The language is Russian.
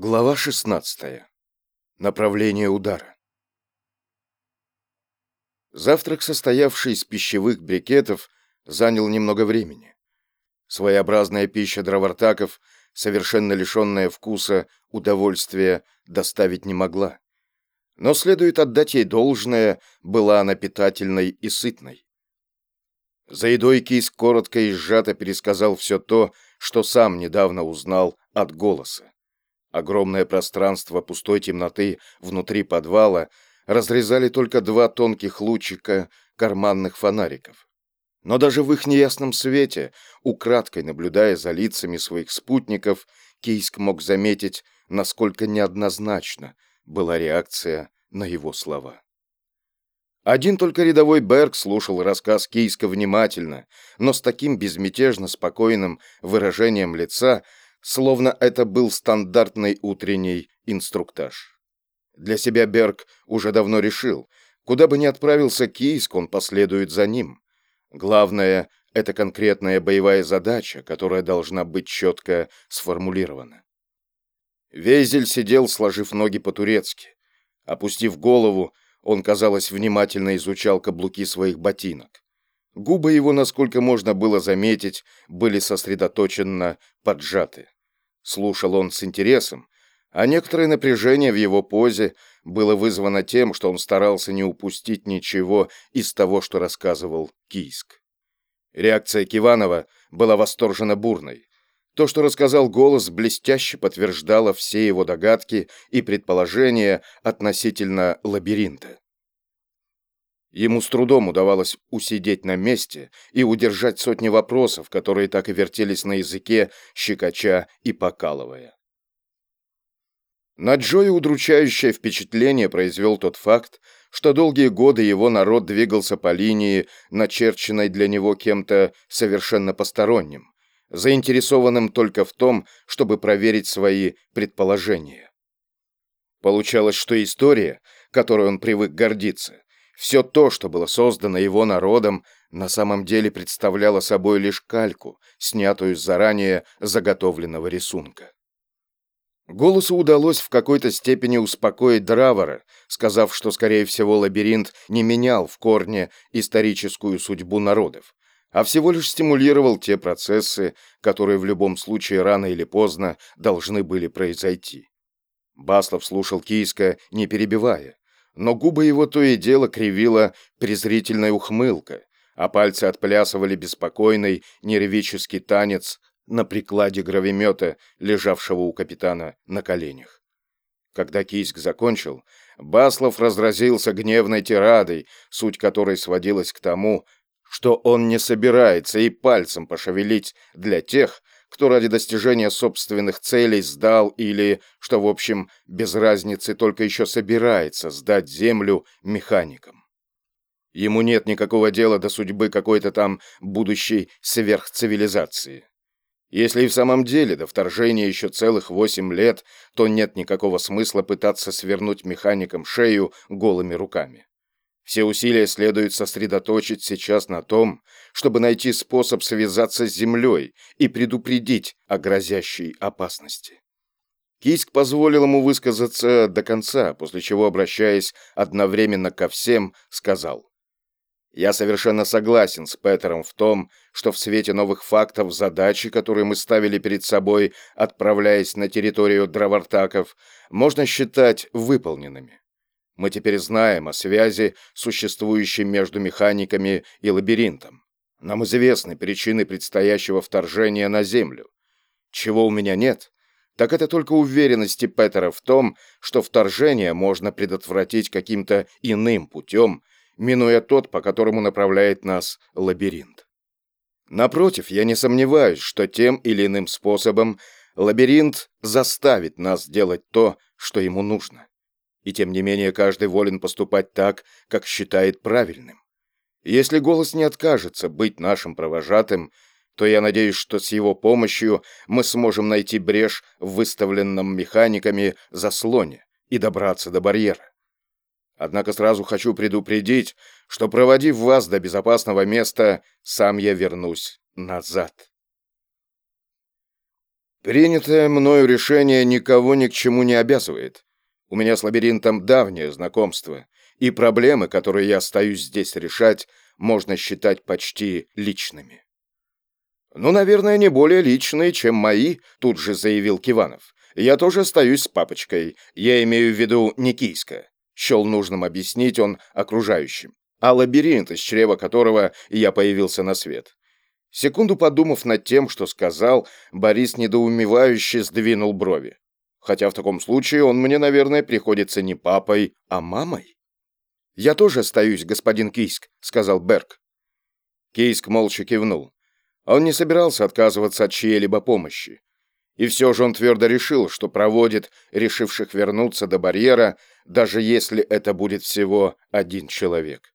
Глава 16. Направление удара. Завтрак, состоявший из пищевых брикетов, занял немного времени. Своеобразная пища дровартаков, совершенно лишенная вкуса, удовольствия, доставить не могла. Но следует отдать ей должное, была она питательной и сытной. За едой кис коротко и сжато пересказал все то, что сам недавно узнал от голоса. Огромное пространство пустой темноты внутри подвала разрезали только два тонких лучика карманных фонариков. Но даже в их неясном свете, украдкой наблюдая за лицами своих спутников, Кийск мог заметить, насколько неоднозначна была реакция на его слова. Один только рядовой Берг слушал рассказ Кийска внимательно, но с таким безмятежно спокойным выражением лица, словно это был стандартный утренний инструктаж. Для себя Берг уже давно решил, куда бы ни отправился Кийск, он последует за ним. Главное — это конкретная боевая задача, которая должна быть четко сформулирована. Везель сидел, сложив ноги по-турецки. Опустив голову, он, казалось, внимательно изучал каблуки своих ботинок. Губы его, насколько можно было заметить, были сосредоточенно поджаты. Слушал он с интересом, а некоторое напряжение в его позе было вызвано тем, что он старался не упустить ничего из того, что рассказывал Кийск. Реакция Киванова была восторженно бурной. То, что рассказал голос, блестяще подтверждало все его догадки и предположения относительно лабиринта. Ему с трудом удавалось усидеть на месте и удержать сотни вопросов, которые так и вертелись на языке, щекоча и покалывая. На Джоя удручающее впечатление произвел тот факт, что долгие годы его народ двигался по линии, начерченной для него кем-то совершенно посторонним, заинтересованным только в том, чтобы проверить свои предположения. Получалось, что история, которой он привык гордиться, все то, что было создано его народом, на самом деле представляло собой лишь кальку, снятую с заранее заготовленного рисунка. Голосу удалось в какой-то степени успокоить Дравара, сказав, что, скорее всего, лабиринт не менял в корне историческую судьбу народов, а всего лишь стимулировал те процессы, которые в любом случае рано или поздно должны были произойти. Баслов слушал Кийска, не перебивая, но губы его то и дело кривила презрительная ухмылка, а пальцы отплясывали беспокойный нервический танец на прикладе гравимета, лежавшего у капитана на коленях. Когда Кийск закончил, Баслов разразился гневной тирадой, суть которой сводилась к тому, что он не собирается и пальцем пошевелить для тех, кто ради достижения собственных целей сдал или, что в общем, без разницы, только еще собирается сдать землю механикам. Ему нет никакого дела до судьбы какой-то там будущей сверхцивилизации. Если и в самом деле до вторжения еще целых восемь лет, то нет никакого смысла пытаться свернуть механикам шею голыми руками. Все усилия следует сосредоточить сейчас на том, чтобы найти способ связаться с Землей и предупредить о грозящей опасности. Киск позволил ему высказаться до конца, после чего, обращаясь одновременно ко всем, сказал. «Я совершенно согласен с Петером в том, что в свете новых фактов задачи, которые мы ставили перед собой, отправляясь на территорию дровартаков, можно считать выполненными. Мы теперь знаем о связи, существующей между механиками и лабиринтом. Нам известны причины предстоящего вторжения на Землю. Чего у меня нет, так это только уверенности Петера в том, что вторжение можно предотвратить каким-то иным путем, минуя тот, по которому направляет нас лабиринт. Напротив, я не сомневаюсь, что тем или иным способом лабиринт заставит нас делать то, что ему нужно. И тем не менее каждый волен поступать так, как считает правильным. Если голос не откажется быть нашим провожатым, то я надеюсь, что с его помощью мы сможем найти брешь в выставленном механиками заслоне и добраться до барьера. Однако сразу хочу предупредить, что проводив вас до безопасного места, сам я вернусь назад. Принятое мною решение никого ни к чему не обязывает. У меня с лабиринтом давнее знакомство, и проблемы, которые я остаюсь здесь решать, можно считать почти личными. «Ну, наверное, не более личные, чем мои», — тут же заявил Киванов. «Я тоже остаюсь с папочкой. Я имею в виду Никийска». Счел нужным объяснить он окружающим. А лабиринт, из чрева которого я появился на свет. Секунду подумав над тем, что сказал, Борис недоумевающе сдвинул брови. Хотя в таком случае он мне, наверное, приходится не папой, а мамой. «Я тоже остаюсь, господин Кийск», — сказал Берг. Кийск молча кивнул. Он не собирался отказываться от чьей-либо помощи. И все же он твердо решил, что проводит решивших вернуться до барьера, даже если это будет всего один человек.